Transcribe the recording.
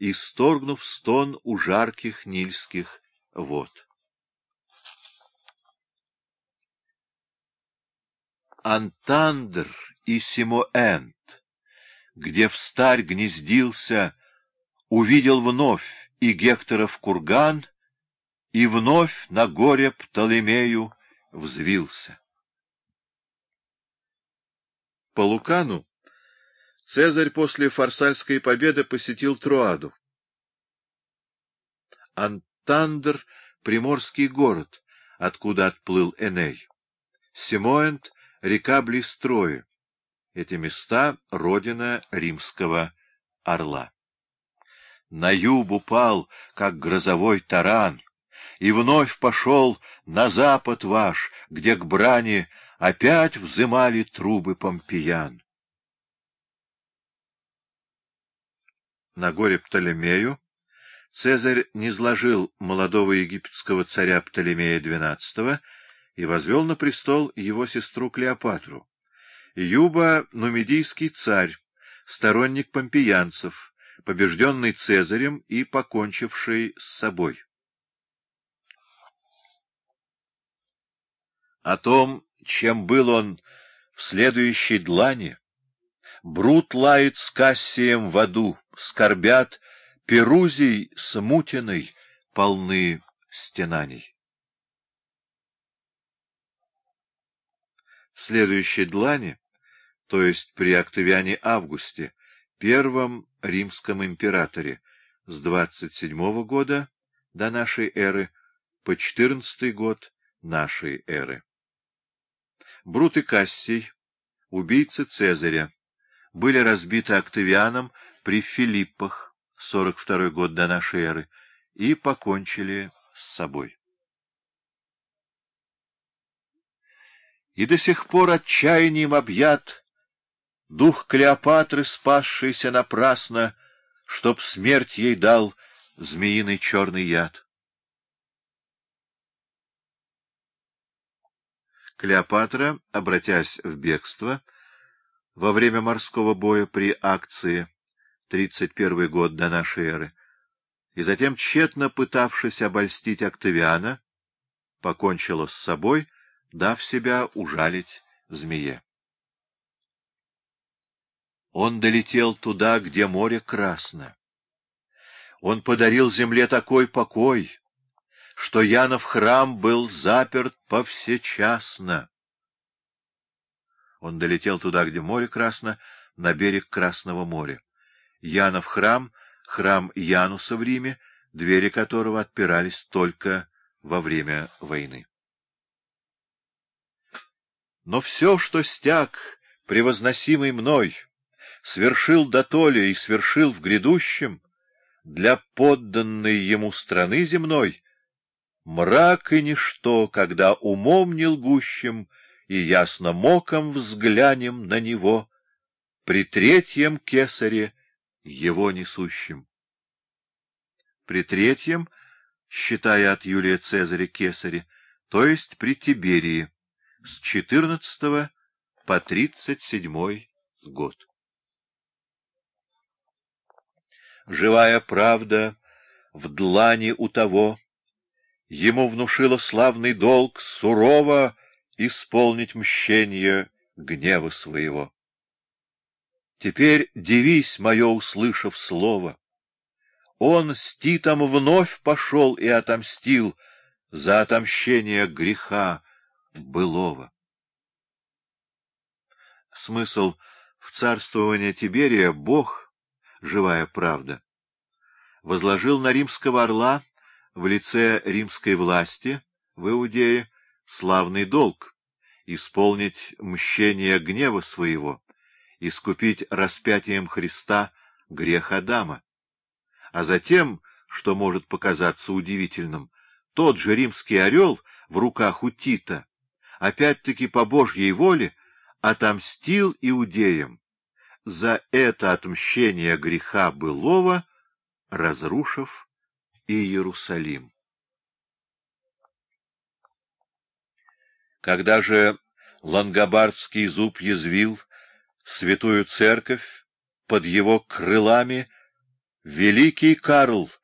исторгнув стон у жарких нильских вод. Антандр и Симоэнт, где в старь гнездился, увидел вновь и Гекторов курган, и вновь на горе Птолемею взвился. По Лукану Цезарь после фарсальской победы посетил Троаду. Антандр — приморский город, откуда отплыл Эней. Симоэнт — река близ. Эти места — родина римского орла. На юб упал, как грозовой таран, и вновь пошел на запад ваш, где к брани опять взымали трубы помпеян. На горе Птолемею, Цезарь низложил молодого египетского царя Птолемея XII и возвел на престол его сестру Клеопатру. Юба — нумидийский царь, сторонник помпеянцев, побежденный Цезарем и покончивший с собой. О том, чем был он в следующей длани, Брут лает с Кассием в аду, скорбят, Перузий смутиной полны стенаний. В следующей длани, то есть при Октавиане Августе, первом римском императоре, с 27 года до нашей эры по 14 год нашей эры. Брут и Кассий, убийцы Цезаря, были разбиты Октавианом при Филиппах, 42 год до нашей эры, и покончили с собой. И до сих пор отчаянием объят дух Клеопатры, спасшийся напрасно, чтоб смерть ей дал змеиный черный яд. Клеопатра, обратясь в бегство, во время морского боя при акции 31 год до нашей эры, и затем, тщетно пытавшись обольстить Октавиана, покончила с собой, дав себя ужалить змее. Он долетел туда, где море красно. Он подарил земле такой покой, что Янов храм был заперт повсечасно. Он долетел туда, где море красно, на берег Красного моря. Янов храм, храм Януса в Риме, двери которого отпирались только во время войны. Но все, что стяг, превозносимый мной, свершил дотоле и свершил в грядущем, для подданной ему страны земной, мрак и ничто, когда умом не лгущим — и ясно моком взглянем на него, при третьем кесаре его несущем. При третьем, считая от Юлия Цезаря кесаре, то есть при Тиберии, с 14 по 37 год. Живая правда в длани у того, ему внушила славный долг сурово исполнить мщение гнева своего. Теперь дивись, мое услышав слово. Он с Титом вновь пошел и отомстил за отомщение греха былого. Смысл в царствовании Тиберия Бог, живая правда, возложил на римского орла в лице римской власти в Иудее славный долг — исполнить мщение гнева своего, искупить распятием Христа грех Адама. А затем, что может показаться удивительным, тот же римский орел в руках у Тита, опять-таки по Божьей воле, отомстил иудеям за это отмщение греха былого, разрушив Иерусалим. Когда же лангобардский зуб язвил святую церковь под его крылами, Великий Карл!